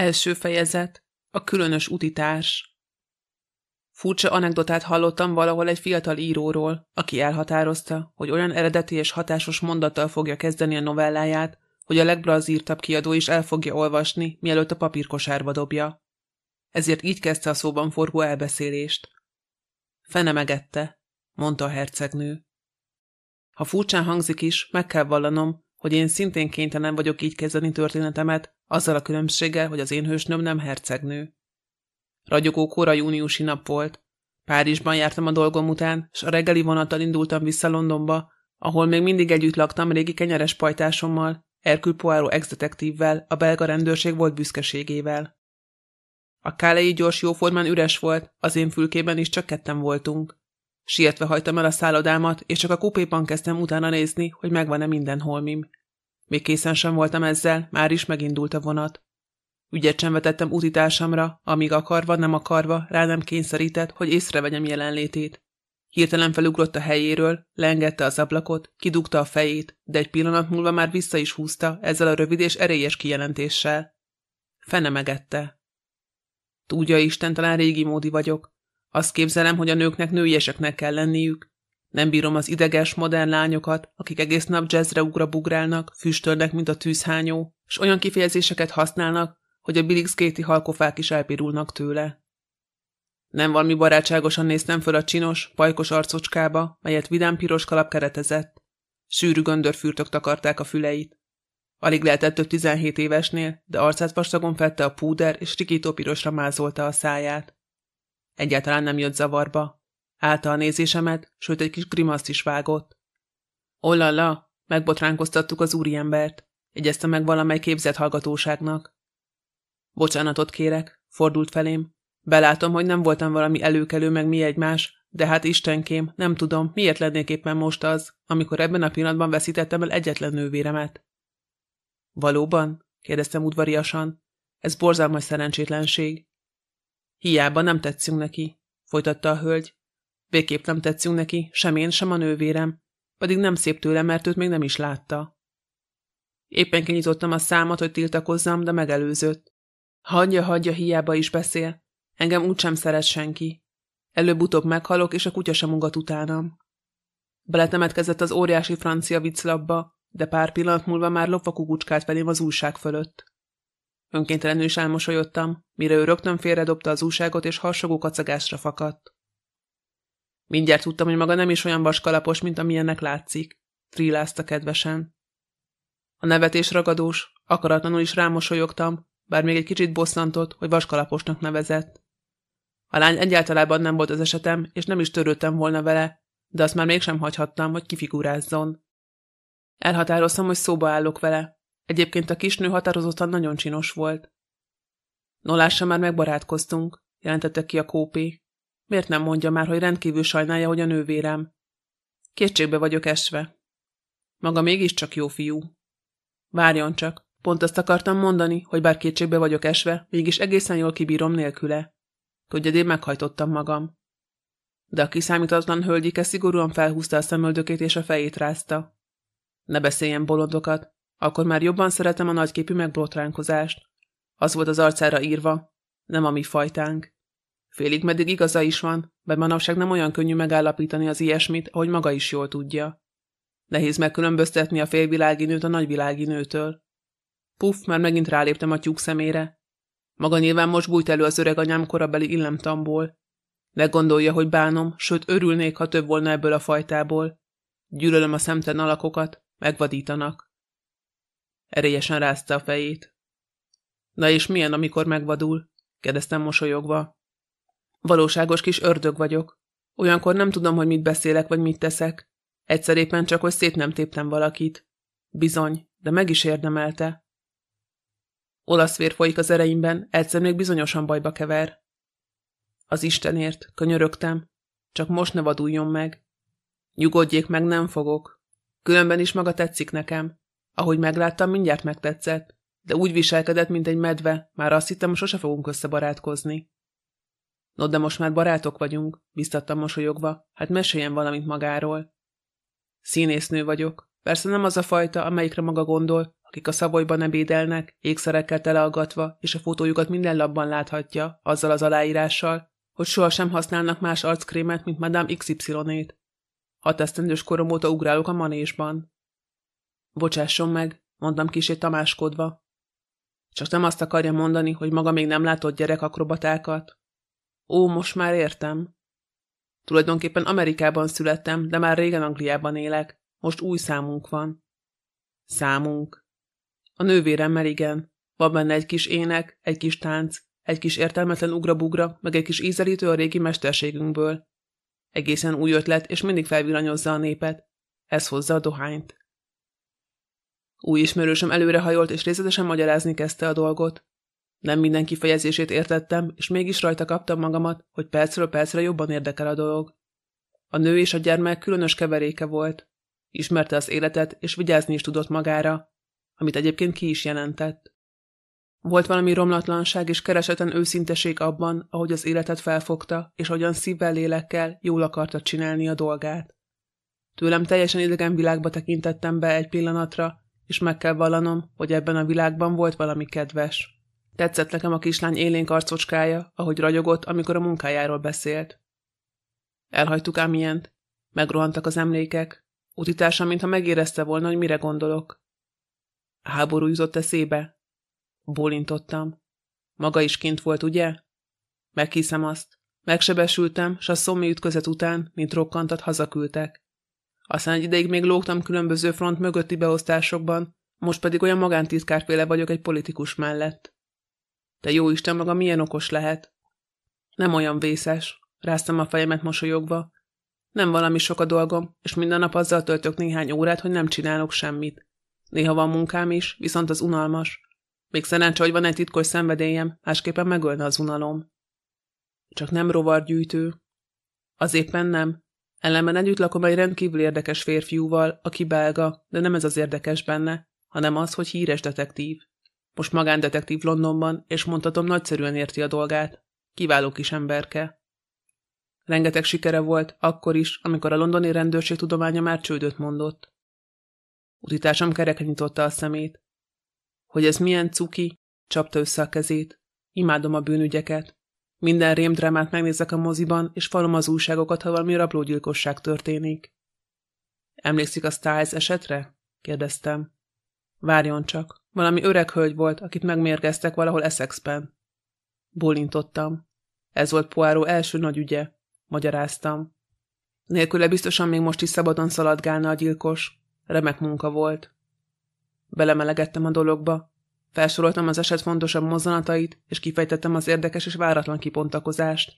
Első fejezet. A különös utitárs. Furcsa anekdotát hallottam valahol egy fiatal íróról, aki elhatározta, hogy olyan eredeti és hatásos mondattal fogja kezdeni a novelláját, hogy a legbrazírtabb kiadó is el fogja olvasni, mielőtt a papírkosárba dobja. Ezért így kezdte a szóban forgó elbeszélést. Fene megette, mondta a hercegnő. Ha furcsán hangzik is, meg kell vallanom, hogy én szintén kénytelen vagyok így kezdeni történetemet, azzal a különbséggel, hogy az én hősnöm nem hercegnő. Ragyogó kora júniusi nap volt. Párizsban jártam a dolgom után, s a reggeli vonattal indultam vissza Londonba, ahol még mindig együtt laktam régi kenyeres pajtásommal, Erkül Poirot ex-detektívvel, a belga rendőrség volt büszkeségével. A kálei gyors jóformán üres volt, az én fülkében is csak ketten voltunk. Sietve hajtam el a szállodámat, és csak a kupéban kezdtem utána nézni, hogy megvan-e minden holmim. Még készen sem voltam ezzel, már is megindult a vonat. Ügyet sem vetettem utitársamra, amíg akarva, nem akarva, rá nem kényszerített, hogy észrevegyem jelenlétét. Hirtelen felugrott a helyéről, leengedte az ablakot, kidugta a fejét, de egy pillanat múlva már vissza is húzta ezzel a rövid és erélyes kijelentéssel. Fene megette. Tudja Isten, talán régi módi vagyok. Azt képzelem, hogy a nőknek nőieseknek kell lenniük, nem bírom az ideges, modern lányokat, akik egész nap jazzre ugra-bugrálnak, füstölnek, mint a tűzhányó, és olyan kifejezéseket használnak, hogy a bilixgéti halkofák is elpirulnak tőle. Nem valami barátságosan néztem föl a csinos, pajkos arcocskába, melyet vidám piros kalap keretezett. Sűrű göndörfürtök takarták a füleit. Alig lehetett több 17 évesnél, de arcát vastagon fette a púder, és rikító pirosra mázolta a száját. Egyáltalán nem jött zavarba, Állta a nézésemet, sőt egy kis grimaszt is vágott. Ollala, megbotránkoztattuk az úriembert, jegyezte meg valamely képzett hallgatóságnak. Bocsánatot kérek, fordult felém. Belátom, hogy nem voltam valami előkelő meg mi egymás, de hát istenkém, nem tudom, miért lennék éppen most az, amikor ebben a pillanatban veszítettem el egyetlen nővéremet. Valóban? kérdeztem udvariasan. Ez borzalmas szerencsétlenség. Hiába nem tetszünk neki, folytatta a hölgy, Végképp nem tetszünk neki, sem én, sem a nővérem, pedig nem szép tőle, mert őt még nem is látta. Éppen kinyitottam a számot, hogy tiltakozzam, de megelőzött. Hagyja, hagyja, hiába is beszél. Engem úgysem szeret senki. Előbb-utóbb meghalok, és a kutya sem ugat utánam. Beletemetkezett az óriási francia vicclapba, de pár pillanat múlva már lopva kukucskált felém az újság fölött. Önkéntelenül is elmosolyodtam, mire ő rögtön félredobta az újságot, és harsogó kacagásra fakadt. Mindjárt tudtam, hogy maga nem is olyan vaskalapos, mint amilyennek látszik, trillázta kedvesen. A nevetés ragadós, akaratlanul is rámosolyogtam, bár még egy kicsit bosszantott, hogy vaskalaposnak nevezett. A lány egyáltalában nem volt az esetem, és nem is törődtem volna vele, de azt már mégsem hagyhattam, hogy kifigurázzon. Elhatároztam, hogy szóba állok vele. Egyébként a kisnő határozottan nagyon csinos volt. Nolással már megbarátkoztunk, jelentette ki a kópé. Miért nem mondja már, hogy rendkívül sajnálja, hogy a nővérem? Kétségbe vagyok esve. Maga mégiscsak jó fiú. Várjon csak, pont azt akartam mondani, hogy bár kétségbe vagyok esve, mégis egészen jól kibírom nélküle. Tudja, én meghajtottam magam. De a kiszámítatlan hölgyike szigorúan felhúzta a szemöldökét és a fejét rázta. Ne beszéljen bolondokat, akkor már jobban szeretem a nagyképű megbotránkozást. Az volt az arcára írva, nem a mi fajtánk. Félig meddig igaza is van, mert manapság nem olyan könnyű megállapítani az ilyesmit, ahogy maga is jól tudja. Nehéz megkülönböztetni a félvilági nőt a nagyvilági nőtől. Puff, már megint ráléptem a tyúk szemére. Maga nyilván most bújt elő az öreg anyám korabeli illemtamból. Ne gondolja, hogy bánom, sőt örülnék, ha több volna ebből a fajtából. Gyűlölöm a szemtelen alakokat, megvadítanak. Erélyesen rázta a fejét. Na és milyen, amikor megvadul? kérdeztem mosolyogva. Valóságos kis ördög vagyok. Olyankor nem tudom, hogy mit beszélek, vagy mit teszek. Egyszer éppen csak, hogy szét nem téptem valakit. Bizony, de meg is érdemelte. Olasz vér folyik az ereimben, egyszer még bizonyosan bajba kever. Az Istenért, könyörögtem. Csak most ne vaduljon meg. Nyugodjék meg, nem fogok. Különben is maga tetszik nekem. Ahogy megláttam, mindjárt megtetszett, de úgy viselkedett, mint egy medve, már azt hittem, sose fogunk összebarátkozni. No, de most már barátok vagyunk, biztattam mosolyogva, hát meséljen valamit magáról. Színésznő vagyok. Persze nem az a fajta, amelyikre maga gondol, akik a szabolyban ebédelnek, ékszerekkel teleaggatva, és a fotójukat minden labban láthatja, azzal az aláírással, hogy sohasem használnak más arckrémet, mint Madame XY-ét. Hat esztendős korom óta ugrálok a manésban. Bocsásson meg, mondtam kisé tamáskodva. Csak nem azt akarja mondani, hogy maga még nem látott gyerekakrobatákat. Ó, most már értem. Tulajdonképpen Amerikában születtem, de már régen Angliában élek. Most új számunk van. Számunk. A nővéremmel igen. Van benne egy kis ének, egy kis tánc, egy kis értelmetlen ugrabugra, meg egy kis ízelítő a régi mesterségünkből. Egészen új ötlet, és mindig felvillanyozza a népet. Ez hozza a dohányt. Új ismerősöm előrehajolt, és részletesen magyarázni kezdte a dolgot. Nem minden kifejezését értettem, és mégis rajta kaptam magamat, hogy percről percre jobban érdekel a dolog. A nő és a gyermek különös keveréke volt. Ismerte az életet, és vigyázni is tudott magára, amit egyébként ki is jelentett. Volt valami romlatlanság és keresetlen őszinteség abban, ahogy az életet felfogta, és hogyan szívvel lélekkel jól akarta csinálni a dolgát. Tőlem teljesen idegen világba tekintettem be egy pillanatra, és meg kell vallanom, hogy ebben a világban volt valami kedves. Tetszett nekem a kislány élénk arcocskája, ahogy ragyogott, amikor a munkájáról beszélt. Elhagytuk ám ilyent. Megrohantak az emlékek. Utitársam, mintha megérezte volna, hogy mire gondolok. Háború jutott eszébe. Bólintottam. Maga is kint volt, ugye? Meghiszem azt. Megsebesültem, s a szommi ütközet után, mint rokkantat, hazaküldtek. Aztán egy ideig még lógtam különböző front mögötti beosztásokban, most pedig olyan magántitkárféle vagyok egy politikus mellett. Te jó Isten maga milyen okos lehet. Nem olyan vészes, ráztam a fejemet mosolyogva. Nem valami sok a dolgom, és minden nap azzal töltök néhány órát, hogy nem csinálok semmit. Néha van munkám is, viszont az unalmas. Még szerencsé, hogy van egy titkos szenvedélyem, másképpen megölne az unalom. Csak nem rovargyűjtő. Az éppen nem. Ellenben együtt lakom egy rendkívül érdekes férfiúval, aki belga, de nem ez az érdekes benne, hanem az, hogy híres detektív. Most magándetektív Londonban, és mondhatom, nagyszerűen érti a dolgát. Kiváló kis emberke. Rengeteg sikere volt, akkor is, amikor a londoni rendőrség tudománya már csődöt mondott. Utitársam kereken nyitotta a szemét. Hogy ez milyen cuki, csapta össze a kezét. Imádom a bűnügyeket. Minden rémdrámát megnézek a moziban, és falom az újságokat, ha valami rablógyilkosság történik. Emlékszik a Styles esetre? kérdeztem. Várjon csak. Valami öreg hölgy volt, akit megmérgeztek valahol Essexben. Bólintottam. Ez volt Poirot első nagy ügye, magyaráztam. Nélküle biztosan még most is szabadon szaladgálna a gyilkos. Remek munka volt. Belemelegettem a dologba. Felsoroltam az eset fontosabb mozzanatait, és kifejtettem az érdekes és váratlan kipontakozást.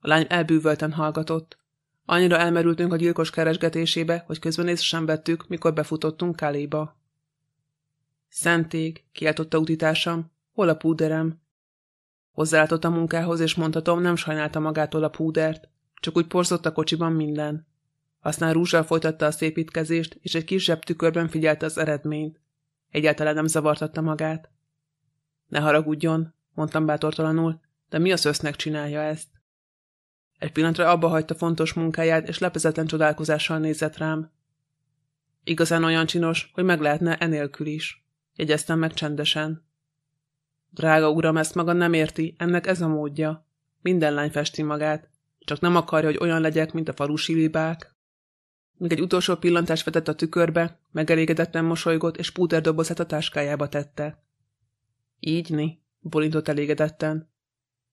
A lány elbűvölten hallgatott. Annyira elmerültünk a gyilkos keresgetésébe, hogy közben észre sem vettük, mikor befutottunk Káléba. Szentég, kiáltotta utitársam, hol a púderem? Hozzáálltott a munkához, és mondhatom, nem sajnálta magától a púdert, csak úgy porzott a kocsiban minden. Aztán rúzsal folytatta a szépítkezést, és egy kis tükörben figyelte az eredményt. Egyáltalán nem zavartatta magát. Ne haragudjon, mondtam bátortalanul, de mi az össznek csinálja ezt? Egy pillanatra abba hagyta fontos munkáját, és lepezetlen csodálkozással nézett rám. Igazán olyan csinos, hogy meg lehetne enélkül is jegyeztem meg csendesen. Drága uram, ezt maga nem érti, ennek ez a módja. Minden lány festi magát, csak nem akarja, hogy olyan legyek, mint a falusi libák. Még egy utolsó pillantást vetett a tükörbe, megelégedetten mosolygott, és púterdobozát a táskájába tette. Így, ni, bolintott elégedetten.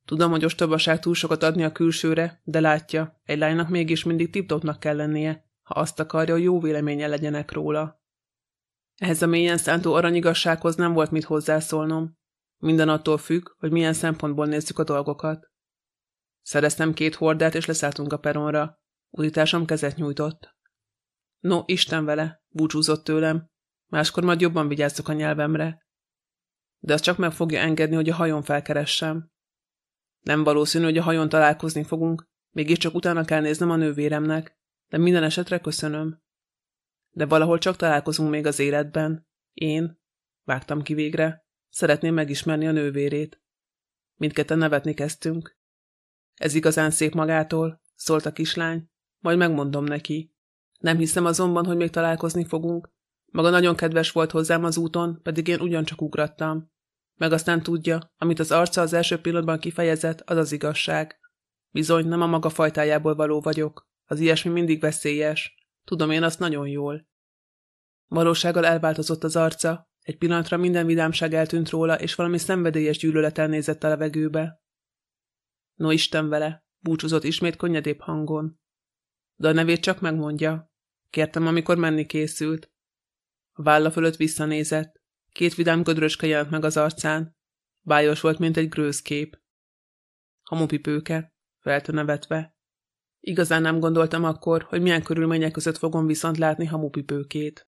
Tudom, hogy ostobaság túl sokat adni a külsőre, de látja, egy lánynak mégis mindig tiptopnak kell lennie, ha azt akarja, hogy jó véleménye legyenek róla. Ehhez a mélyen szántó aranyigassághoz nem volt mit hozzászólnom. Minden attól függ, hogy milyen szempontból nézzük a dolgokat. Szereztem két hordát, és leszálltunk a peronra. Udításom kezet nyújtott. No, Isten vele, búcsúzott tőlem. Máskor majd jobban vigyázzok a nyelvemre. De az csak meg fogja engedni, hogy a hajón felkeressem. Nem valószínű, hogy a hajón találkozni fogunk, mégiscsak utána kell néznem a nővéremnek, de minden esetre köszönöm. De valahol csak találkozunk még az életben. Én, vágtam ki végre, szeretném megismerni a nővérét. Mindketten nevetni kezdtünk. Ez igazán szép magától, szólt a kislány, majd megmondom neki. Nem hiszem azonban, hogy még találkozni fogunk. Maga nagyon kedves volt hozzám az úton, pedig én ugyancsak ugrattam. Meg aztán tudja, amit az arca az első pillanatban kifejezett, az az igazság. Bizony, nem a maga fajtájából való vagyok. Az ilyesmi mindig veszélyes. Tudom én azt nagyon jól. Valósággal elváltozott az arca, egy pillanatra minden vidámság eltűnt róla, és valami szenvedélyes gyűlölet nézett a levegőbe. No Isten vele, búcsúzott ismét könnyedébb hangon. De a nevét csak megmondja. Kértem, amikor menni készült. A válla fölött visszanézett. Két vidám gödröske jelent meg az arcán. Bájos volt, mint egy grőzkép. Hamupipőke, felte nevetve. Igazán nem gondoltam akkor, hogy milyen körülmények között fogom viszont látni hamupipőkét.